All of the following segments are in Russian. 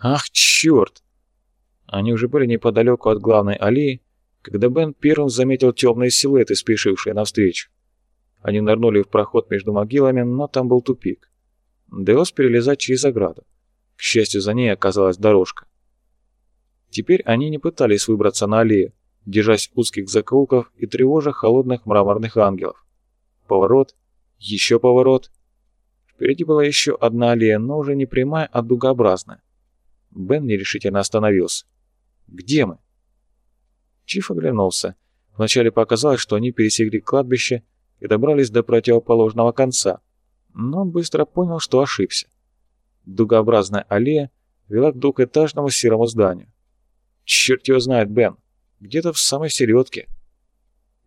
Ах, черт! Они уже были неподалеку от главной аллеи, когда Бен первым заметил темные силуэты, спешившие навстречу. Они нырнули в проход между могилами, но там был тупик. Довелось перелезать через ограду. К счастью, за ней оказалась дорожка. Теперь они не пытались выбраться на аллею, держась узких закоулков и тревожа холодных мраморных ангелов. Поворот, еще поворот. Впереди была еще одна аллея, но уже не прямая, а дугообразная. Бен нерешительно остановился. «Где мы?» Чиф оглянулся. Вначале показалось, что они пересекли кладбище и добрались до противоположного конца, но он быстро понял, что ошибся. Дугообразная аллея вела к двухэтажному серому зданию. «Черт его знает, Бен, где-то в самой середке.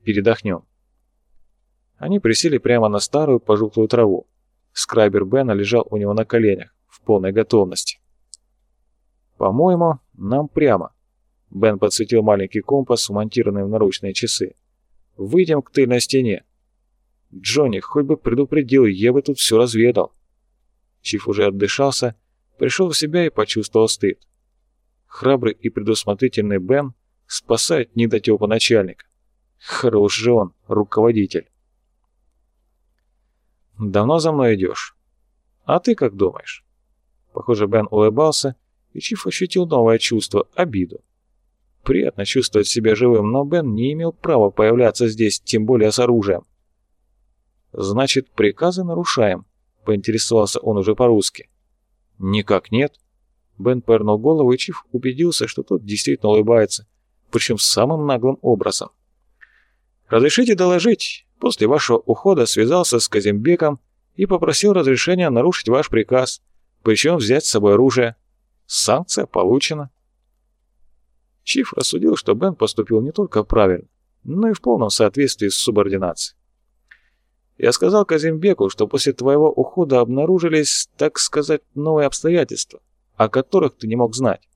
Передохнем». Они присели прямо на старую пожухлую траву. Скрайбер Бена лежал у него на коленях, в полной готовности. «По-моему, нам прямо». Бен подсветил маленький компас, вмонтированный в наручные часы. «Выйдем к тыльной стене. Джонни, хоть бы предупредил, я бы тут все разведал». Чиф уже отдышался, пришел в себя и почувствовал стыд. Храбрый и предусмотрительный Бен спасает недотепа начальника. Хорош же он, руководитель. «Давно за мной идешь?» «А ты как думаешь?» Похоже, Бен улыбался, и Чиф ощутил новое чувство — обиду. Приятно чувствовать себя живым, но Бен не имел права появляться здесь, тем более с оружием. «Значит, приказы нарушаем», — поинтересовался он уже по-русски. «Никак нет». Бен повернул голову, и Чиф убедился, что тот действительно улыбается, причем самым наглым образом. «Разрешите доложить, после вашего ухода связался с Казимбеком и попросил разрешения нарушить ваш приказ, причем взять с собой оружие. Санкция получена». Чиф рассудил, что Бен поступил не только правильно, но и в полном соответствии с субординацией. Я сказал Казимбеку, что после твоего ухода обнаружились, так сказать, новые обстоятельства, о которых ты не мог знать.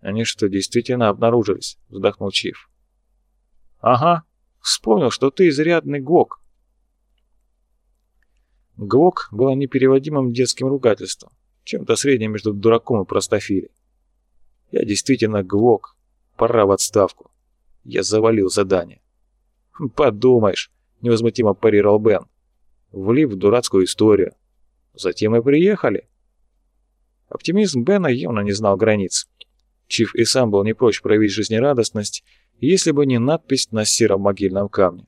Они что, действительно обнаружились? Вздохнул Чиф. Ага, вспомнил, что ты изрядный гвок. Гвок было непереводимым детским ругательством, чем-то средним между дураком и простофилей. Я действительно гвок, пора в отставку. Я завалил задание. Подумаешь, невозмутимо парировал Бен. Влип в дурацкую историю. Затем и приехали. Оптимизм Бена явно не знал границ. Чиф и сам был не прочь проявить жизнерадостность, если бы не надпись на сером могильном камне.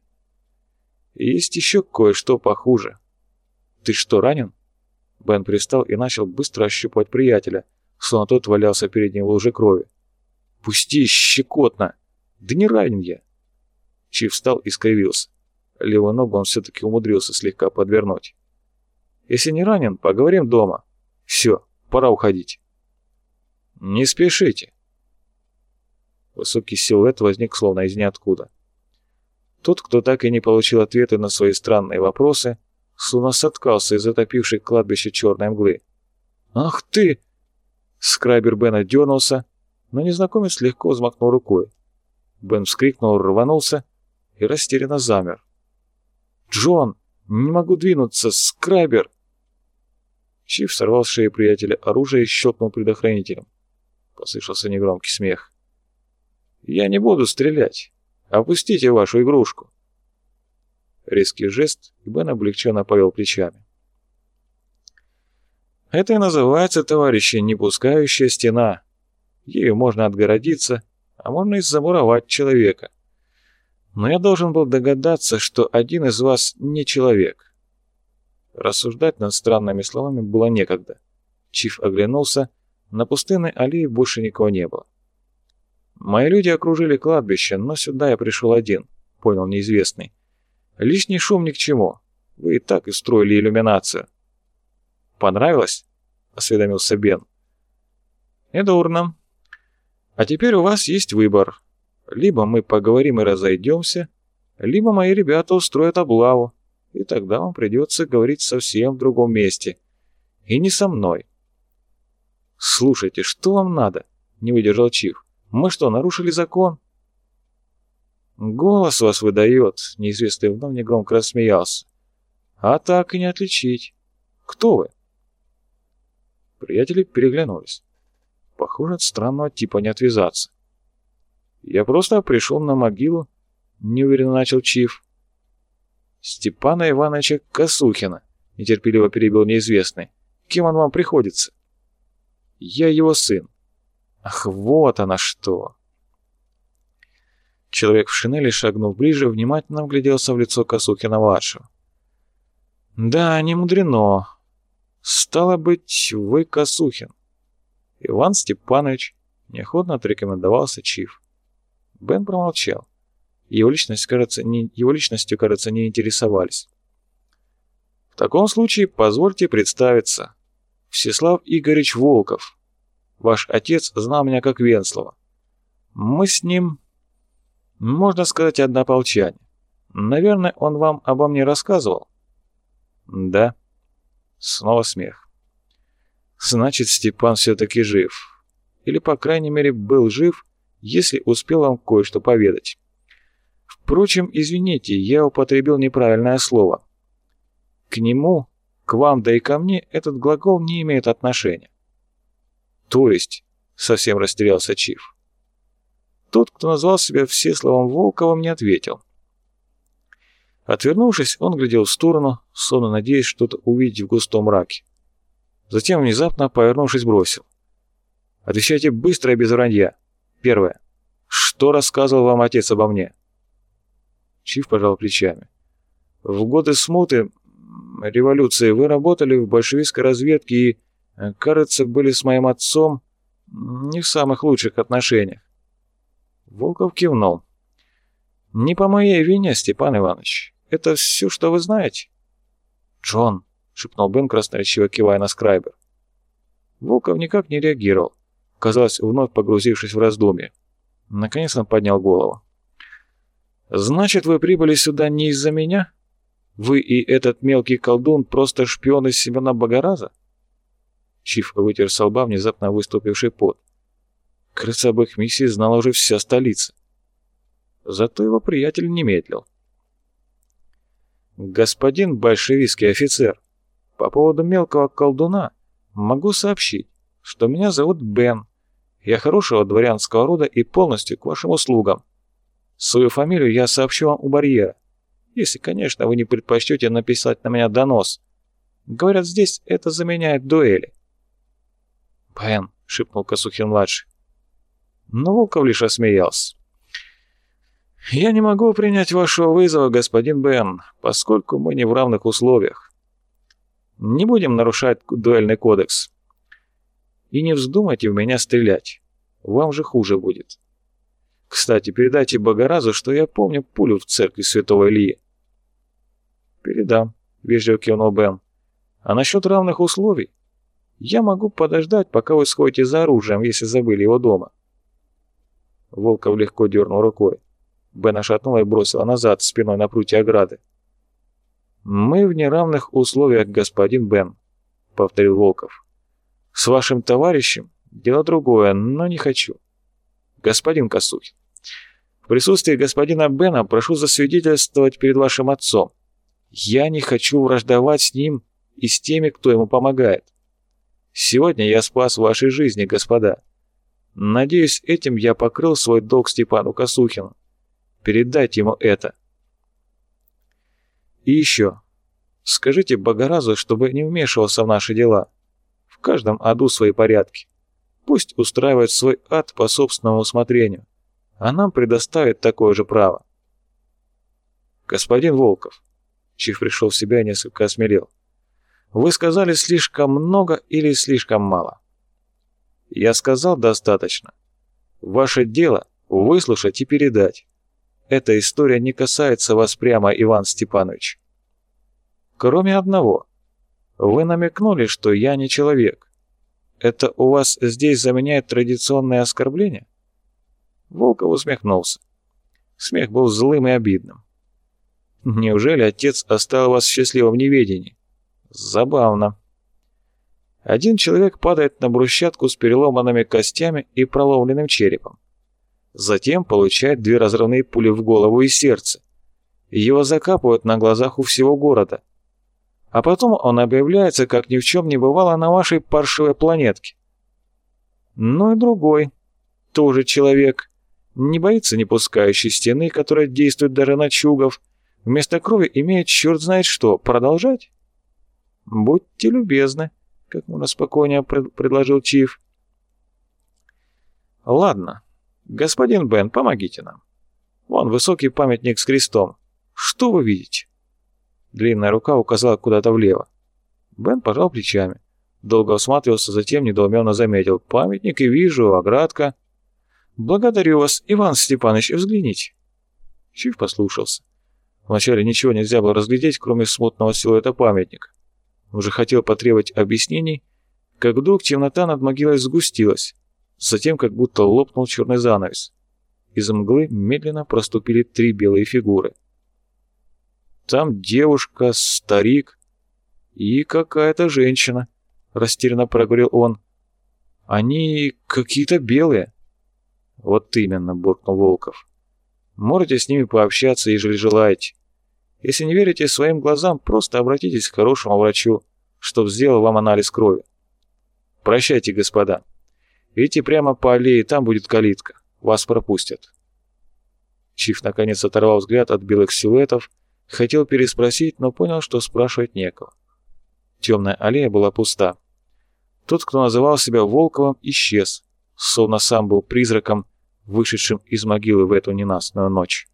Есть еще кое-что похуже. «Ты что, ранен?» Бен пристал и начал быстро ощупывать приятеля, словно тот валялся перед ним в луже крови. «Пусти, щекотно!» «Да не ранен я!» Чиф встал и скривился. Левую ногу он все-таки умудрился слегка подвернуть. «Если не ранен, поговорим дома. Все, пора уходить». «Не спешите». Высокий силуэт возник словно из ниоткуда. Тот, кто так и не получил ответы на свои странные вопросы, словно соткался из затопившей кладбища черной мглы. «Ах ты!» Скрайбер Бена дернулся, но незнакомец легко взмахнул рукой. Бен вскрикнул, рванулся и растерянно замер. «Джон! Не могу двинуться! Скрайбер!» Чиф сорвал с шеи приятеля оружие и щелкнул предохранителем. Послышался негромкий смех. «Я не буду стрелять. Опустите вашу игрушку!» Резкий жест, и Бен облегченно повел плечами. «Это и называется, товарищи, не пускающая стена. Ею можно отгородиться, а можно и замуровать человека но я должен был догадаться, что один из вас не человек. Рассуждать над странными словами было некогда. Чиф оглянулся, на пустынной аллее больше никого не было. Мои люди окружили кладбище, но сюда я пришел один, понял неизвестный. Лишний шум ни к чему. Вы и так устроили иллюминацию. Понравилось? Осведомился Бен. Недурно. А теперь у вас есть выбор. Либо мы поговорим и разойдемся, либо мои ребята устроят облаву, и тогда вам придется говорить совсем в другом месте. И не со мной. «Слушайте, что вам надо?» — не выдержал Чиф. «Мы что, нарушили закон?» «Голос вас выдает», — неизвестный вновь негромко рассмеялся. «А так и не отличить. Кто вы?» Приятели переглянулись. Похоже, от странного типа не отвязаться. «Я просто пришел на могилу», — неуверенно начал Чиф. «Степана Ивановича Косухина», — нетерпеливо перебил неизвестный. «Кем он вам приходится?» «Я его сын». «Ах, вот она что!» Человек в шинели, шагнув ближе, внимательно вгляделся в лицо Косухина-младшего. «Да, не мудрено. Стало быть, вы Косухин». Иван Степанович неохотно отрекомендовался Чиф. Бен промолчал. Его, личность, кажется, не, его личностью, кажется, не интересовались. «В таком случае позвольте представиться. Всеслав Игоревич Волков. Ваш отец знал меня как Венслова. Мы с ним, можно сказать, однополчане. Наверное, он вам обо мне рассказывал?» «Да». Снова смех. «Значит, Степан все-таки жив. Или, по крайней мере, был жив, если успел вам кое-что поведать. Впрочем, извините, я употребил неправильное слово. К нему, к вам да и ко мне этот глагол не имеет отношения. То есть, совсем растерялся Чиф. Тот, кто назвал себя Всеславом Волковым, не ответил. Отвернувшись, он глядел в сторону, сонно надеясь что-то увидеть в густом мраке. Затем, внезапно повернувшись, бросил. «Отвечайте быстро и без вранья. Первое. Что рассказывал вам отец обо мне?» Чиф пожал плечами. «В годы смуты, революции, вы работали в большевистской разведке и, кажется, были с моим отцом не в самых лучших отношениях». Волков кивнул. «Не по моей вине, Степан Иванович. Это все, что вы знаете?» «Джон», — шепнул Бен, красноречиво кивая на скрайбер. Волков никак не реагировал казалось, вновь погрузившись в раздумье. Наконец он поднял голову. «Значит, вы прибыли сюда не из-за меня? Вы и этот мелкий колдун просто шпионы Семена Богораза?» Чиф вытер со лба внезапно выступивший пот. Кажется, об их миссии знала уже вся столица. Зато его приятель не медлил. «Господин большевистский офицер, по поводу мелкого колдуна могу сообщить, что меня зовут Бен. Я хорошего дворянского рода и полностью к вашим услугам. Свою фамилию я сообщу вам у барьера. Если, конечно, вы не предпочтете написать на меня донос. Говорят, здесь это заменяет дуэли. «Бен», — шепнул Косухин-младший. Но Волков лишь осмеялся. «Я не могу принять вашего вызова, господин Бен, поскольку мы не в равных условиях. Не будем нарушать дуэльный кодекс. И не вздумайте в меня стрелять. Вам же хуже будет. Кстати, передайте Богоразу, что я помню пулю в церкви святого Ильи. Передам, вежливо кивнул Бен. А насчет равных условий? Я могу подождать, пока вы сходите за оружием, если забыли его дома. Волков легко дернул рукой. Бен ошатнула и бросила назад, спиной на прутье ограды. «Мы в неравных условиях, господин Бен», — повторил Волков. С вашим товарищем дело другое, но не хочу. Господин Косухин, в присутствии господина Бена прошу засвидетельствовать перед вашим отцом. Я не хочу враждовать с ним и с теми, кто ему помогает. Сегодня я спас вашей жизни, господа. Надеюсь, этим я покрыл свой долг Степану Косухину. Передайте ему это. И еще. Скажите Богоразу, чтобы не вмешивался в наши дела. В каждом аду свои порядки. Пусть устраивает свой ад по собственному усмотрению, а нам предоставит такое же право. Господин Волков, Чиф пришел в себя и несколько осмелел. Вы сказали слишком много или слишком мало? Я сказал достаточно. Ваше дело выслушать и передать. Эта история не касается вас прямо, Иван Степанович. Кроме одного. Вы намекнули, что я не человек. Это у вас здесь заменяет традиционное оскорбление? Волков усмехнулся. Смех был злым и обидным. Неужели отец оставил вас в счастливом неведении? Забавно. Один человек падает на брусчатку с переломанными костями и проломленным черепом. Затем получает две разрывные пули в голову и сердце. Его закапывают на глазах у всего города. А потом он объявляется, как ни в чем не бывало, на вашей паршивой планетке. Ну и другой, тоже человек, не боится не пускающей стены, которая действует даже на чугов, вместо крови имеет черт знает что. Продолжать? Будьте любезны, как можно спокойнее пред предложил Чиф. Ладно, господин Бен, помогите нам. Вон высокий памятник с крестом. Что вы видите? Длинная рука указала куда-то влево. Бен пожал плечами. Долго осматривался, затем недоуменно заметил. «Памятник и вижу, оградка». «Благодарю вас, Иван Степанович, взгляните». Чиф послушался. Вначале ничего нельзя было разглядеть, кроме смутного силуэта памятника. Уже хотел потребовать объяснений, как вдруг темнота над могилой сгустилась, затем как будто лопнул черный занавес. Из мглы медленно проступили три белые фигуры — там девушка, старик и какая-то женщина, растерянно проговорил он. Они какие-то белые. Вот именно, буркнул Волков. Можете с ними пообщаться, ежели желаете. Если не верите своим глазам, просто обратитесь к хорошему врачу, чтоб сделал вам анализ крови. Прощайте, господа. Идите прямо по аллее, там будет калитка. Вас пропустят. Чиф наконец оторвал взгляд от белых силуэтов Хотел переспросить, но понял, что спрашивать некого. Темная аллея была пуста. Тот, кто называл себя Волковым, исчез, словно сам был призраком, вышедшим из могилы в эту ненастную ночь.